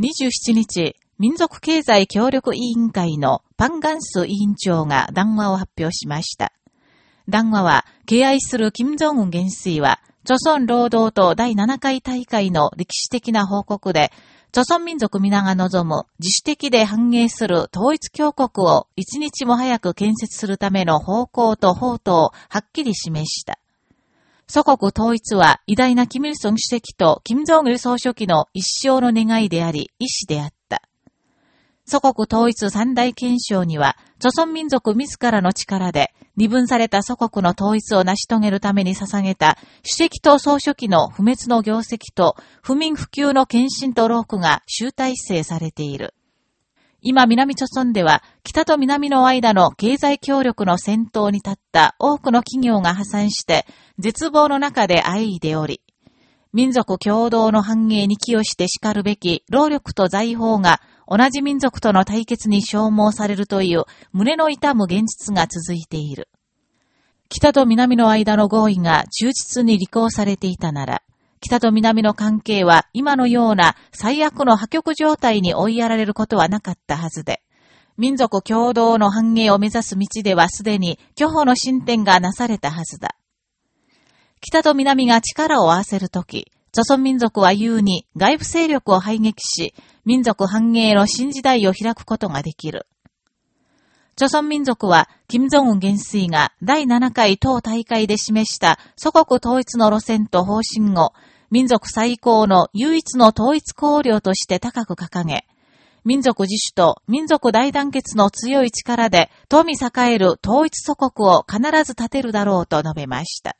27日、民族経済協力委員会のパンガンス委員長が談話を発表しました。談話は、敬愛する金正恩元帥は、朝鮮労働党第7回大会の歴史的な報告で、朝鮮民族皆が望む自主的で繁栄する統一強国を一日も早く建設するための方向と法とをはっきり示した。祖国統一は偉大なキム・イルソン主席とキム・ジョン・ル総書記の一生の願いであり、意志であった。祖国統一三大憲章には、祖孫民族自らの力で、二分された祖国の統一を成し遂げるために捧げた、主席と総書記の不滅の業績と、不民不及の献身と労苦が集大成されている。今、南朝村では、北と南の間の経済協力の先頭に立った多くの企業が破産して、絶望の中で相いでおり、民族共同の繁栄に寄与して叱るべき労力と財宝が同じ民族との対決に消耗されるという胸の痛む現実が続いている。北と南の間の合意が忠実に履行されていたなら、北と南の関係は今のような最悪の破局状態に追いやられることはなかったはずで、民族共同の繁栄を目指す道ではすでに巨歩の進展がなされたはずだ。北と南が力を合わせるとき、朝鮮民族は優に外部勢力を排撃し、民族繁栄の新時代を開くことができる。朝鮮民族は、金正恩元帥が第7回党大会で示した祖国統一の路線と方針を、民族最高の唯一の統一綱領として高く掲げ、民族自主と民族大団結の強い力で富栄える統一祖国を必ず立てるだろうと述べました。